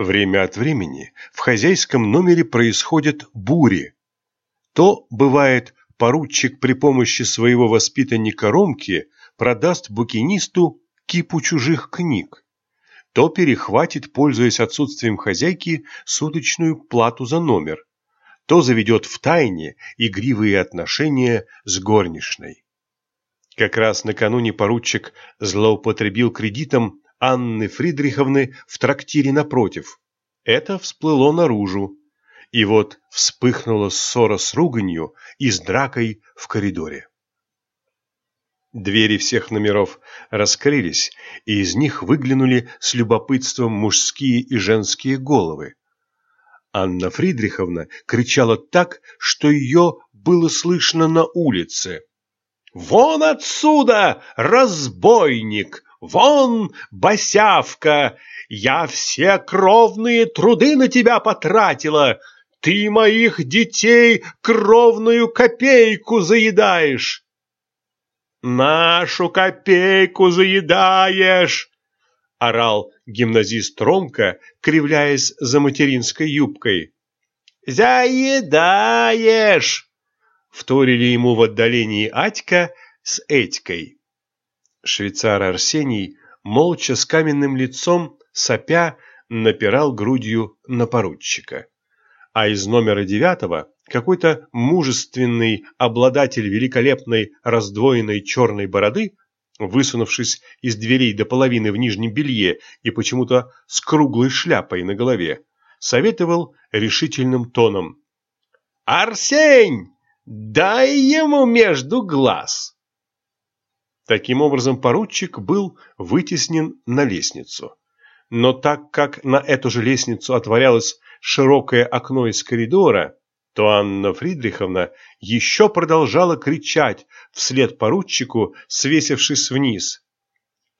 Время от времени в хозяйском номере происходят бури. То, бывает, поручик при помощи своего воспитанника Ромки продаст букинисту кипу чужих книг, то перехватит, пользуясь отсутствием хозяйки, суточную плату за номер, то заведет в тайне игривые отношения с горничной. Как раз накануне поручик злоупотребил кредитом Анны Фридриховны в трактире напротив. Это всплыло наружу. И вот вспыхнула ссора с руганью и с дракой в коридоре. Двери всех номеров раскрылись, и из них выглянули с любопытством мужские и женские головы. Анна Фридриховна кричала так, что ее было слышно на улице. «Вон отсюда, разбойник! Вон, босявка! Я все кровные труды на тебя потратила! Ты моих детей кровную копейку заедаешь!» «Нашу копейку заедаешь!» — орал гимназист Ромка, кривляясь за материнской юбкой. «Заедаешь!» — вторили ему в отдалении Атька с Этькой. Швейцар Арсений, молча с каменным лицом, сопя, напирал грудью на поручика. А из номера девятого какой-то мужественный обладатель великолепной раздвоенной черной бороды, высунувшись из дверей до половины в нижнем белье и почему-то с круглой шляпой на голове, советовал решительным тоном. «Арсень, дай ему между глаз!» Таким образом, поручик был вытеснен на лестницу. Но так как на эту же лестницу отворялось широкое окно из коридора, то Анна Фридриховна еще продолжала кричать вслед поручику, свесившись вниз.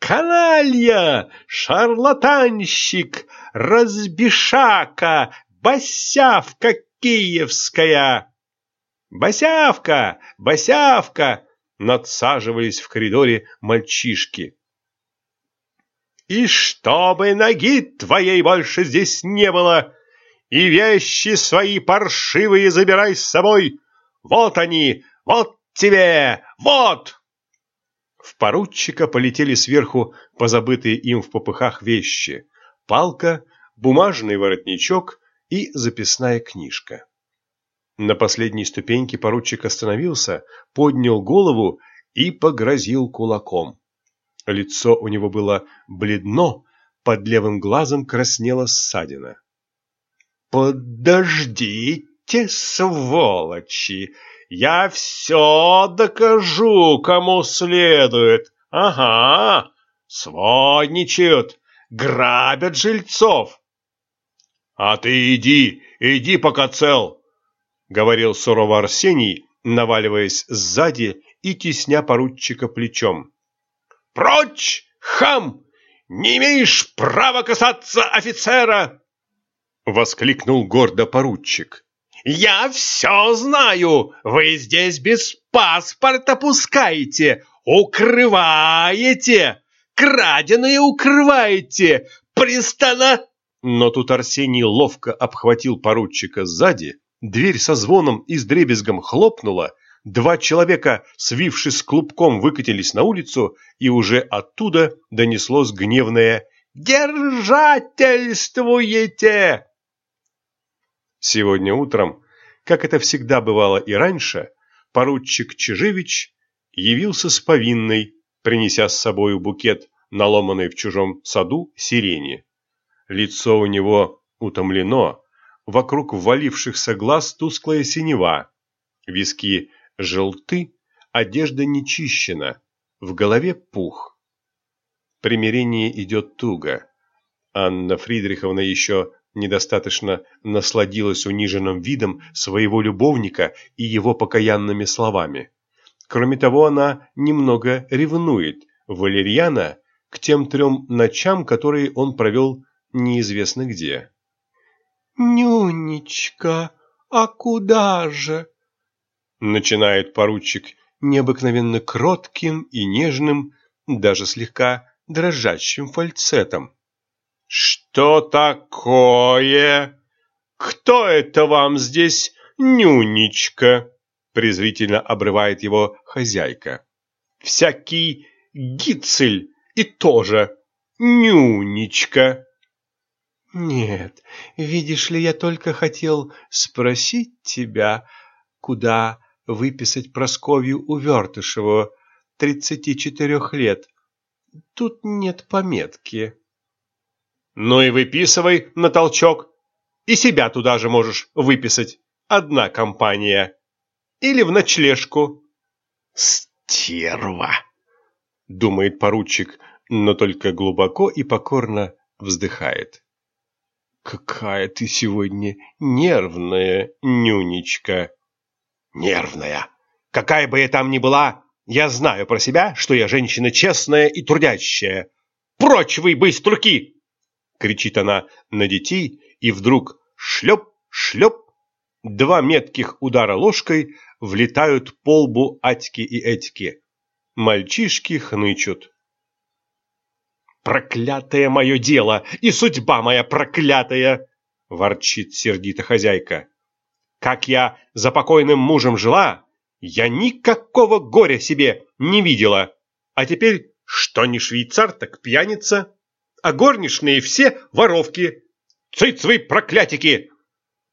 «Каналья! Шарлатанщик! Разбишака! Босявка киевская!» «Босявка! Босявка!» Надсаживались в коридоре мальчишки. «И чтобы ноги твоей больше здесь не было, и вещи свои паршивые забирай с собой! Вот они, вот тебе, вот!» В поручика полетели сверху позабытые им в попыхах вещи. Палка, бумажный воротничок и записная книжка. На последней ступеньке поручик остановился, поднял голову и погрозил кулаком. Лицо у него было бледно, под левым глазом краснела ссадина. «Подождите, сволочи! Я все докажу, кому следует! Ага! Сводничают, грабят жильцов!» «А ты иди, иди, пока цел!» — говорил сурово Арсений, наваливаясь сзади и тесня поручика плечом. «Прочь, хам! Не имеешь права касаться офицера!» — воскликнул гордо поручик. «Я все знаю! Вы здесь без паспорта пускаете, укрываете, краденое укрываете, пристана...» Но тут Арсений ловко обхватил поручика сзади, Дверь со звоном и с дребезгом хлопнула, два человека, свившись клубком, выкатились на улицу, и уже оттуда донеслось гневное «Держательствуете!». Сегодня утром, как это всегда бывало и раньше, поручик Чижевич явился с повинной, принеся с собою букет, наломанный в чужом саду сирени. Лицо у него утомлено, вокруг ввалившихся глаз тусклая синева, виски желты, одежда нечищена, в голове пух. Примирение идет туго. Анна Фридриховна еще недостаточно насладилась униженным видом своего любовника и его покаянными словами. Кроме того, она немного ревнует Валерьяна к тем трем ночам, которые он провел неизвестно где. «Нюнечка, а куда же?» Начинает поручик необыкновенно кротким и нежным, даже слегка дрожащим фальцетом. Что такое? Кто это вам здесь нюнечка? презрительно обрывает его хозяйка. Всякий гицель и тоже нюнечка. Нет, видишь ли, я только хотел спросить тебя, куда выписать Просковью Увертышеву, тридцати четырех лет. Тут нет пометки. Ну и выписывай на толчок. И себя туда же можешь выписать. Одна компания. Или в ночлежку. Стерва! Думает поручик, но только глубоко и покорно вздыхает. Какая ты сегодня нервная, нюнечка. Нервная. Какая бы я там ни была, я знаю про себя, что я женщина честная и трудящая. Прочь вы, быструки! Кричит она на детей, и вдруг шлеп, шлеп. Два метких удара ложкой влетают по лбу Атьки и Этьки. Мальчишки хнычут. «Проклятое мое дело и судьба моя проклятая!» – ворчит сердито хозяйка. «Как я за покойным мужем жила, я никакого горя себе не видела. А теперь что не швейцар, так пьяница, а горничные все воровки. Цыц вы, проклятики!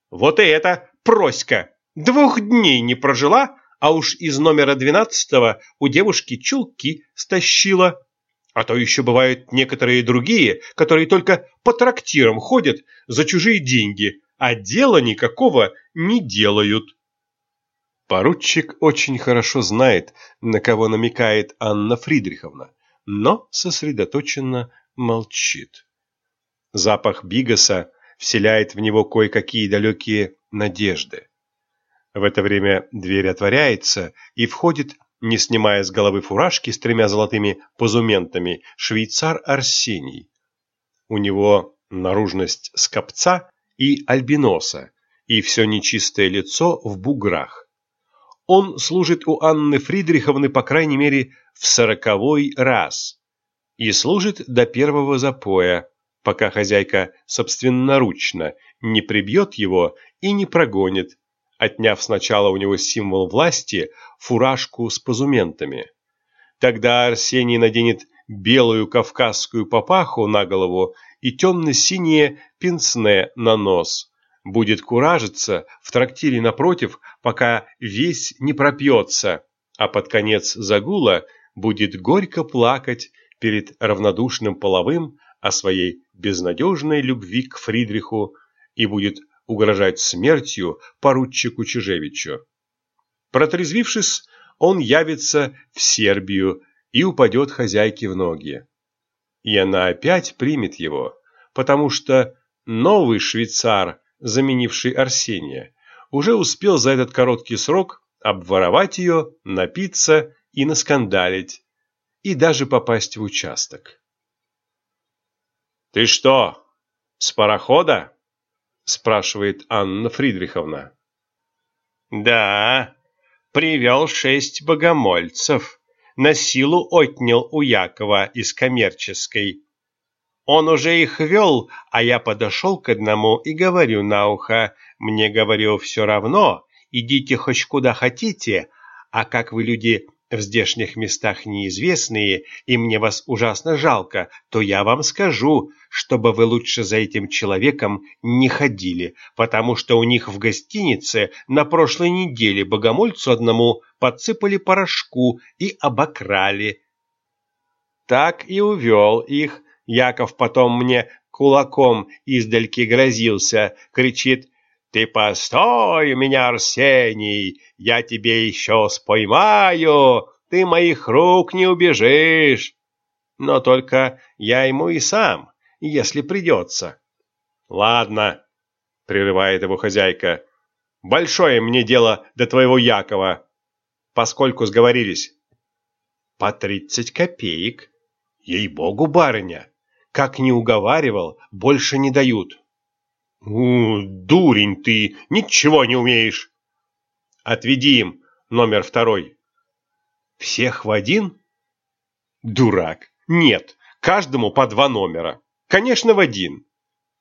Вот и это проська двух дней не прожила, а уж из номера двенадцатого у девушки чулки стащила. А то еще бывают некоторые другие, которые только по трактирам ходят за чужие деньги, а дела никакого не делают. Поручик очень хорошо знает, на кого намекает Анна Фридриховна, но сосредоточенно молчит. Запах бигаса вселяет в него кое-какие далекие надежды. В это время дверь отворяется, и входит не снимая с головы фуражки с тремя золотыми позументами, швейцар Арсений. У него наружность скопца и альбиноса, и все нечистое лицо в буграх. Он служит у Анны Фридриховны, по крайней мере, в сороковой раз, и служит до первого запоя, пока хозяйка собственноручно не прибьет его и не прогонит, отняв сначала у него символ власти, фуражку с позументами. Тогда Арсений наденет белую кавказскую папаху на голову и темно-синее пенсне на нос. Будет куражиться в трактире напротив, пока весь не пропьется, а под конец загула будет горько плакать перед равнодушным половым о своей безнадежной любви к Фридриху и будет угрожать смертью поручику Чижевичу. Протрезвившись, он явится в Сербию и упадет хозяйке в ноги. И она опять примет его, потому что новый швейцар, заменивший Арсения, уже успел за этот короткий срок обворовать ее, напиться и наскандалить, и даже попасть в участок. «Ты что, с парохода?» Спрашивает Анна Фридриховна. Да, привел шесть богомольцев, на силу отнял у Якова из коммерческой. Он уже их вел, а я подошел к одному и говорю на ухо, мне, говорю, все равно, идите хоть куда хотите, а как вы люди в здешних местах неизвестные, и мне вас ужасно жалко, то я вам скажу, чтобы вы лучше за этим человеком не ходили, потому что у них в гостинице на прошлой неделе богомольцу одному подсыпали порошку и обокрали. Так и увел их. Яков потом мне кулаком издальки грозился, кричит «Ты постой меня, Арсений, я тебе еще споймаю, ты моих рук не убежишь. Но только я ему и сам, если придется. Ладно, прерывает его хозяйка, большое мне дело до твоего Якова, поскольку сговорились. По тридцать копеек. Ей-богу, барыня, как не уговаривал, больше не дают. «У, дурень ты, ничего не умеешь!» «Отведи им номер второй». «Всех в один?» «Дурак! Нет, каждому по два номера. Конечно, в один.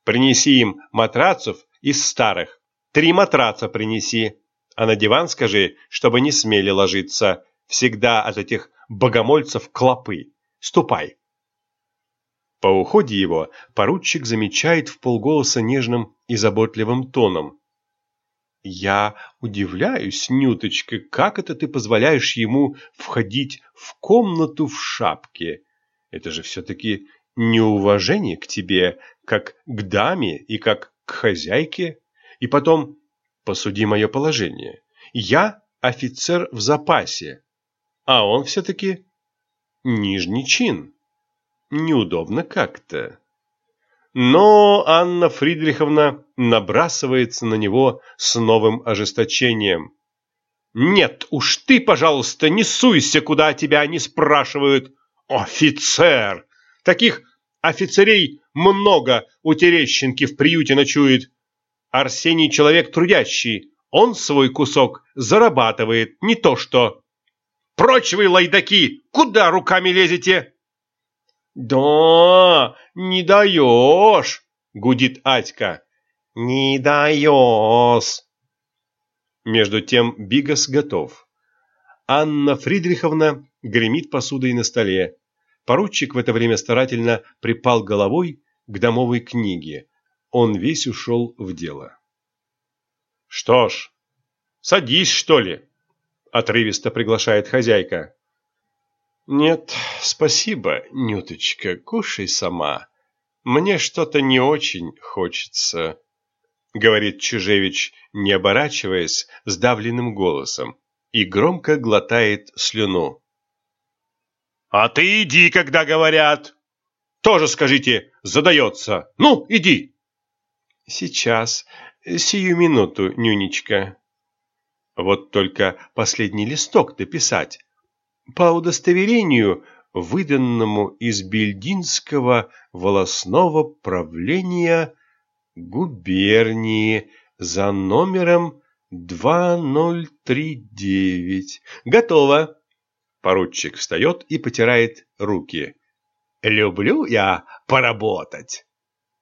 Принеси им матрацев из старых. Три матраца принеси. А на диван скажи, чтобы не смели ложиться. Всегда от этих богомольцев клопы. Ступай. По уходе его поручик замечает в полголоса нежным и заботливым тоном. «Я удивляюсь, Нюточка, как это ты позволяешь ему входить в комнату в шапке? Это же все-таки неуважение к тебе, как к даме и как к хозяйке. И потом, посуди мое положение. Я офицер в запасе, а он все-таки нижний чин. Неудобно как-то. Но Анна Фридриховна набрасывается на него с новым ожесточением. «Нет уж ты, пожалуйста, не суйся, куда тебя не спрашивают. Офицер! Таких офицерей много у Терещенки в приюте ночует. Арсений человек трудящий, он свой кусок зарабатывает, не то что. Прочь вы, лайдаки, куда руками лезете?» «Да, не даешь!» — гудит Атька. «Не даешь!» Между тем Бигас готов. Анна Фридриховна гремит посудой на столе. Поручик в это время старательно припал головой к домовой книге. Он весь ушел в дело. «Что ж, садись, что ли?» — отрывисто приглашает хозяйка. «Нет, спасибо, Нюточка, кушай сама. Мне что-то не очень хочется», — говорит Чужевич, не оборачиваясь, сдавленным голосом, и громко глотает слюну. «А ты иди, когда говорят!» «Тоже скажите, задается! Ну, иди!» «Сейчас, сию минуту, Нюнечка». Вот только последний листок дописать по удостоверению, выданному из Бельдинского волосного правления губернии за номером 2039. Готово. Поручик встает и потирает руки. Люблю я поработать.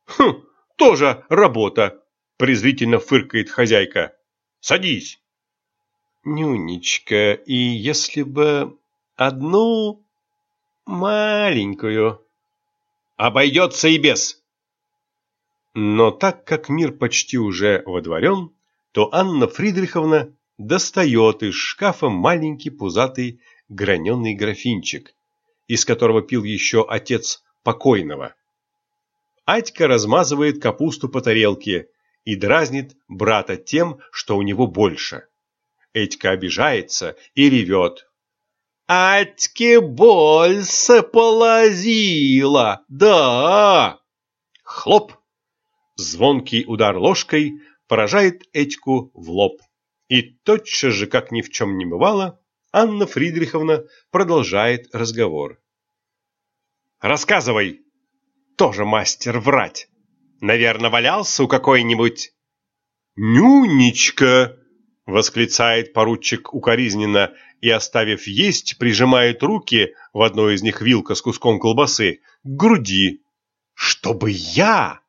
Хм, тоже работа, презрительно фыркает хозяйка. Садись. Нюнечка, и если бы Одну маленькую. Обойдется и без. Но так как мир почти уже водворен, то Анна Фридриховна достает из шкафа маленький пузатый граненый графинчик, из которого пил еще отец покойного. Атька размазывает капусту по тарелке и дразнит брата тем, что у него больше. Этька обижается и ревет. Атьке больше полазила, да. Хлоп! Звонкий удар ложкой поражает Этьку в лоб. И тотчас же, как ни в чем не бывало, Анна Фридриховна продолжает разговор. «Рассказывай!» «Тоже мастер врать! Наверное, валялся у какой-нибудь...» «Нюнечка!» — восклицает поручик укоризненно и, оставив есть, прижимает руки, в одной из них вилка с куском колбасы, к груди. «Чтобы я?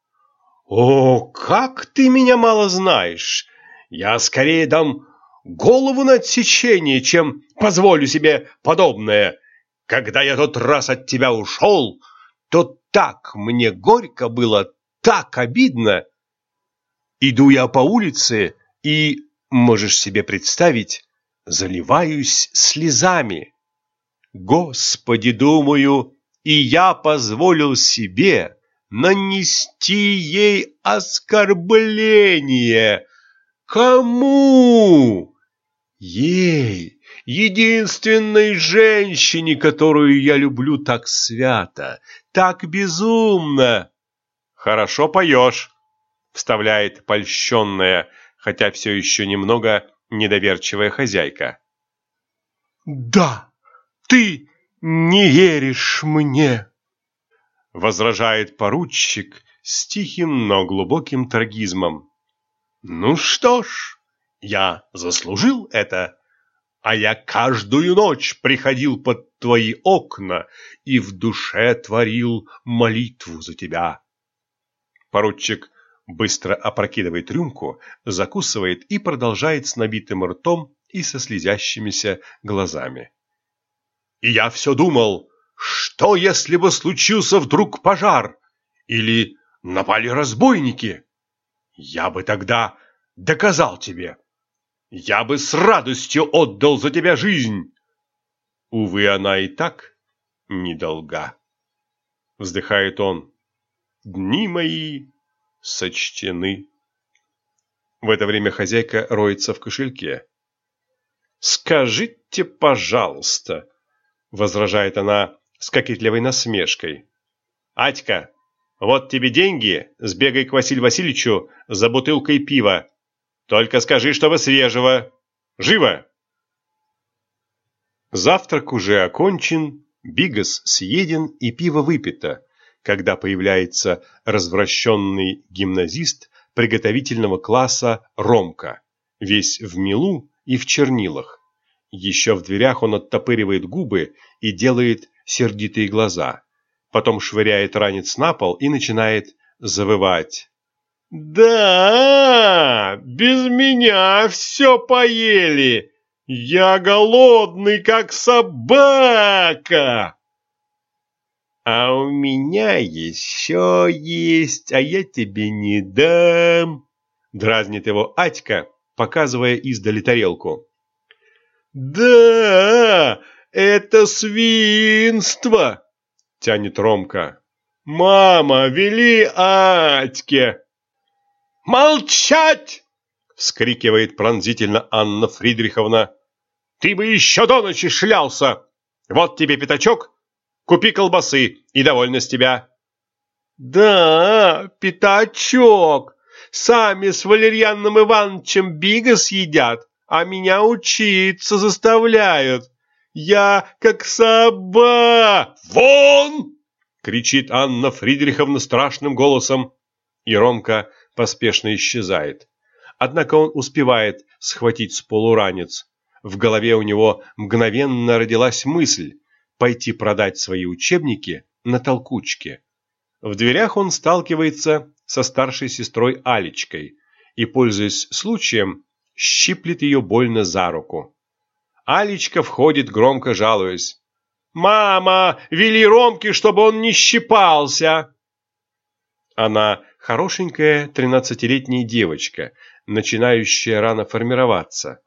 О, как ты меня мало знаешь! Я скорее дам голову на отсечение, чем позволю себе подобное. Когда я тот раз от тебя ушел, то так мне горько было, так обидно. Иду я по улице и можешь себе представить, заливаюсь слезами. Господи, думаю, и я позволил себе нанести ей оскорбление. Кому? Ей, единственной женщине, которую я люблю так свято, так безумно. Хорошо поешь, вставляет польщенная хотя все еще немного недоверчивая хозяйка. «Да, ты не веришь мне!» Возражает поручик с тихим, но глубоким трагизмом. «Ну что ж, я заслужил это, а я каждую ночь приходил под твои окна и в душе творил молитву за тебя. Поручик быстро опрокидывает рюмку, закусывает и продолжает с набитым ртом и со слезящимися глазами. И я все думал, что если бы случился вдруг пожар или напали разбойники? Я бы тогда доказал тебе. Я бы с радостью отдал за тебя жизнь. Увы, она и так недолга. Вздыхает он. Дни мои сочтены. В это время хозяйка роется в кошельке. «Скажите, пожалуйста», — возражает она с кокетливой насмешкой. «Атька, вот тебе деньги, сбегай к Василию Васильевичу за бутылкой пива. Только скажи, чтобы свежего. Живо!» Завтрак уже окончен, бигас съеден и пиво выпито, когда появляется развращенный гимназист приготовительного класса Ромка, весь в милу и в чернилах. Еще в дверях он оттопыривает губы и делает сердитые глаза. Потом швыряет ранец на пол и начинает завывать. «Да, без меня все поели! Я голодный, как собака!» «А у меня еще есть, а я тебе не дам!» Дразнит его Атька, показывая издали тарелку. «Да, это свинство!» — тянет Ромка. «Мама, вели Атьке!» «Молчать!» — вскрикивает пронзительно Анна Фридриховна. «Ты бы еще до ночи шлялся! Вот тебе пятачок, купи колбасы, и довольна с тебя!» «Да, пятачок! Сами с Валерьяном Ивановичем бига съедят, а меня учиться заставляют. Я как собака. Вон! кричит Анна Фридриховна страшным голосом, и Ромка поспешно исчезает. Однако он успевает схватить с полу ранец. В голове у него мгновенно родилась мысль пойти продать свои учебники на толкучке. В дверях он сталкивается со старшей сестрой Алечкой и, пользуясь случаем, щиплет ее больно за руку. Алечка входит, громко жалуясь. «Мама, вели Ромке, чтобы он не щипался!» Она хорошенькая тринадцатилетняя девочка, начинающая рано формироваться.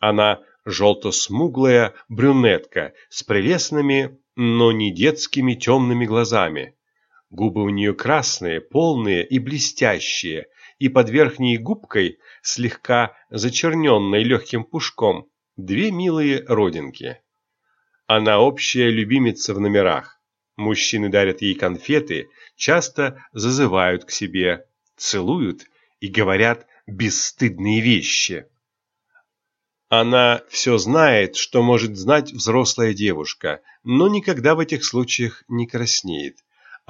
Она желто-смуглая брюнетка с прелестными, но не детскими темными глазами. Губы у нее красные, полные и блестящие, и под верхней губкой, слегка зачерненной легким пушком, две милые родинки. Она общая любимица в номерах. Мужчины дарят ей конфеты, часто зазывают к себе, целуют и говорят бесстыдные вещи. Она все знает, что может знать взрослая девушка, но никогда в этих случаях не краснеет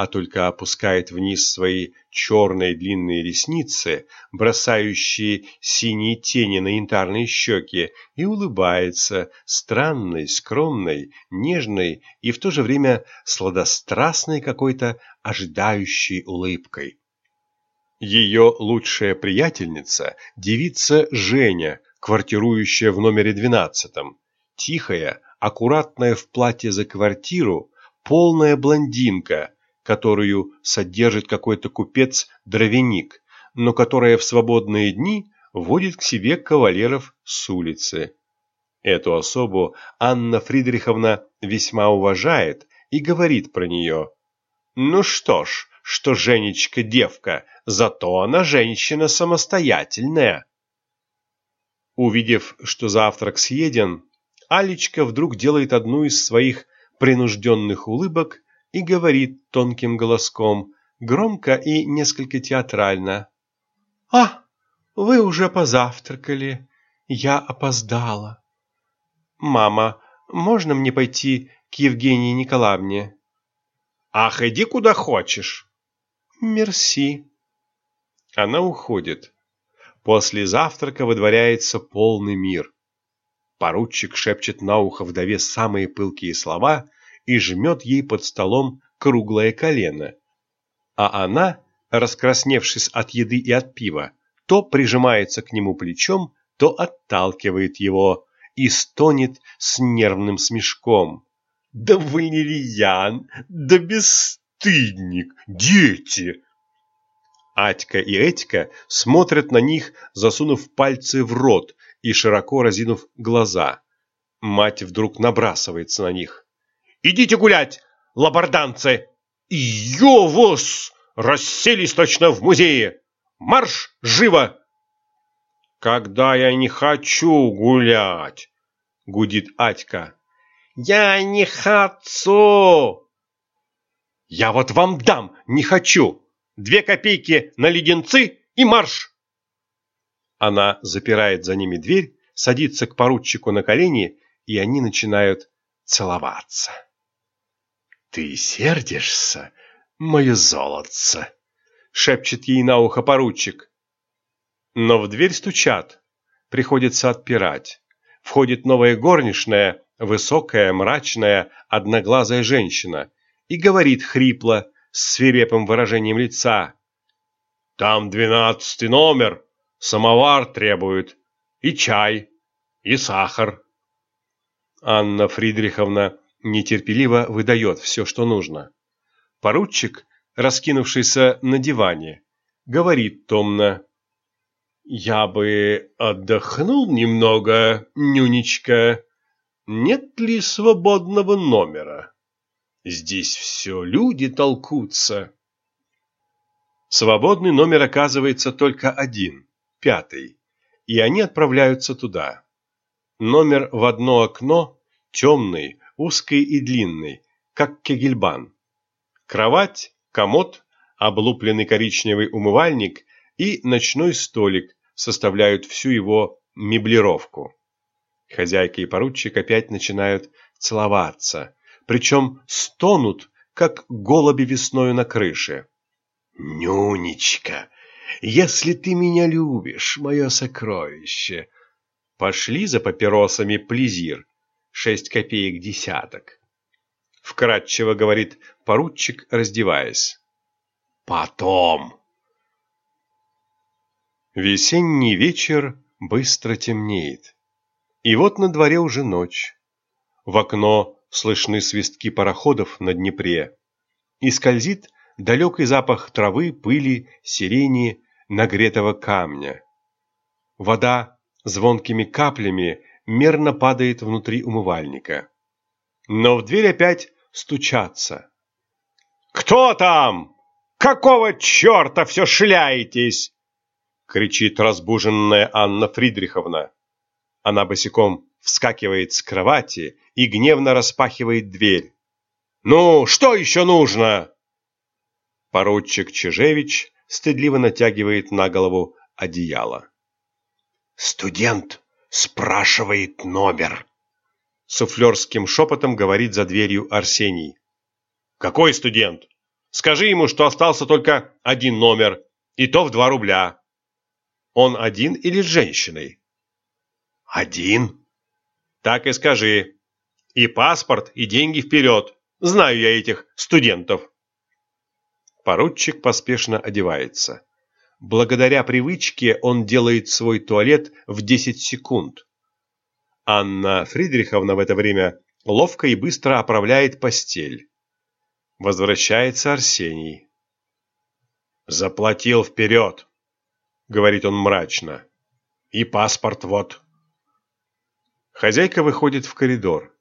а только опускает вниз свои черные длинные ресницы, бросающие синие тени на янтарные щеки, и улыбается странной, скромной, нежной и в то же время сладострастной какой-то ожидающей улыбкой. Ее лучшая приятельница – девица Женя, квартирующая в номере двенадцатом. Тихая, аккуратная в платье за квартиру, полная блондинка – которую содержит какой-то купец-дровяник, но которая в свободные дни водит к себе кавалеров с улицы. Эту особу Анна Фридриховна весьма уважает и говорит про нее. Ну что ж, что Женечка девка, зато она женщина самостоятельная. Увидев, что завтрак съеден, Алечка вдруг делает одну из своих принужденных улыбок и говорит тонким голоском, громко и несколько театрально. «А, вы уже позавтракали. Я опоздала. Мама, можно мне пойти к Евгении Николаевне?» «Ах, иди куда хочешь!» «Мерси». Она уходит. После завтрака выдворяется полный мир. Поручик шепчет на ухо вдове самые пылкие слова — и жмет ей под столом круглое колено. А она раскрасневшись от еды и от пива, то прижимается к нему плечом, то отталкивает его и стонет с нервным смешком. «Да валерьян! Да бесстыдник! Дети!» Атька и Этька смотрят на них, засунув пальцы в рот и широко разинув глаза. Мать вдруг набрасывается на них. «Идите гулять, лабарданцы! Ё вас! Расселись точно в музее! Марш, живо!» «Когда я не хочу гулять!» — гудит Атька. «Я не хочу!» «Я вот вам дам, не хочу! Две копейки на леденцы и марш!» Она запирает за ними дверь, садится к поручику на колени, и они начинают целоваться. «Ты сердишься, мое золотце?» — шепчет ей на ухо поручик. Но в дверь стучат. Приходится отпирать. Входит новая горничная, высокая, мрачная, одноглазая женщина, и говорит хрипло, с свирепым выражением лица. «Там двенадцатый номер, самовар требует, и чай, и сахар». Анна Фридриховна нетерпеливо выдает все, что нужно. Поручик, раскинувшийся на диване, говорит томно. «Я бы отдохнул немного, Нюнечка. Нет ли свободного номера? Здесь все люди толкутся». Свободный номер оказывается только один, пятый, и они отправляются туда. Номер в одно окно, темный, узкий и длинный, как кегельбан. Кровать, комод, облупленный коричневый умывальник и ночной столик составляют всю его меблировку. Хозяйка и поручик опять начинают целоваться, причем стонут, как голуби весною на крыше. «Нюнечка, если ты меня любишь, мое сокровище!» Пошли за папиросами плезир, шесть копеек десяток. Вкратчиво говорит поручик, раздеваясь. Потом. Весенний вечер быстро темнеет. И вот на дворе уже ночь. В окно слышны свистки пароходов на Днепре. И скользит далекий запах травы, пыли, сирени, нагретого камня. Вода звонкими каплями мерно падает внутри умывальника. Но в дверь опять стучатся. «Кто там? Какого черта все шляетесь?» кричит разбуженная Анна Фридриховна. Она босиком вскакивает с кровати и гневно распахивает дверь. «Ну, что еще нужно?» Поручик Чижевич стыдливо натягивает на голову одеяло. «Студент спрашивает номер!» Суфлерским шепотом говорит за дверью Арсений. «Какой студент? Скажи ему, что остался только один номер, и то в два рубля. Он один или с женщиной?» «Один?» «Так и скажи. И паспорт, и деньги вперед. Знаю я этих студентов». Поручик поспешно одевается. Благодаря привычке он делает свой туалет в 10 секунд. Анна Фридриховна в это время ловко и быстро оправляет постель. Возвращается Арсений. «Заплатил вперед», — говорит он мрачно. «И паспорт вот». Хозяйка выходит в коридор.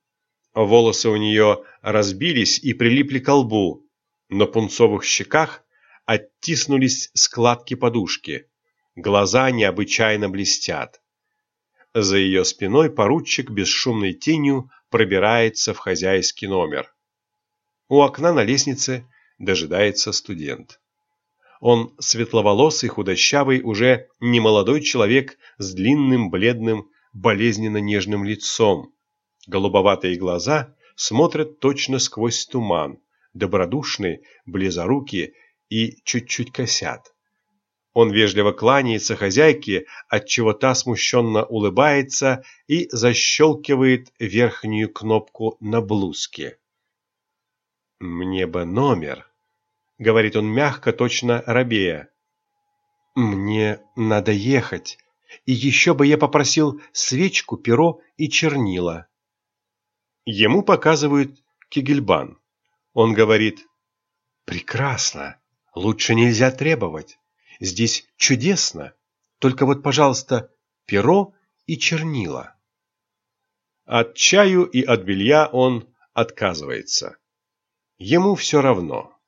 Волосы у нее разбились и прилипли к лбу. На пунцовых щеках оттиснулись складки подушки. Глаза необычайно блестят. За ее спиной поручик бесшумной тенью пробирается в хозяйский номер. У окна на лестнице дожидается студент. Он светловолосый, худощавый, уже немолодой человек с длинным, бледным, болезненно нежным лицом. Голубоватые глаза смотрят точно сквозь туман, добродушный, близорукий и чуть-чуть косят. Он вежливо кланяется хозяйке, отчего та смущенно улыбается и защелкивает верхнюю кнопку на блузке. «Мне бы номер», —— говорит он мягко, точно рабея. «Мне надо ехать, и еще бы я попросил свечку, перо и чернила». Ему показывают Кигельбан. Он говорит, «Прекрасно, лучше нельзя требовать. Здесь чудесно. Только вот, пожалуйста, перо и чернила». От чаю и от белья он отказывается. Ему все равно.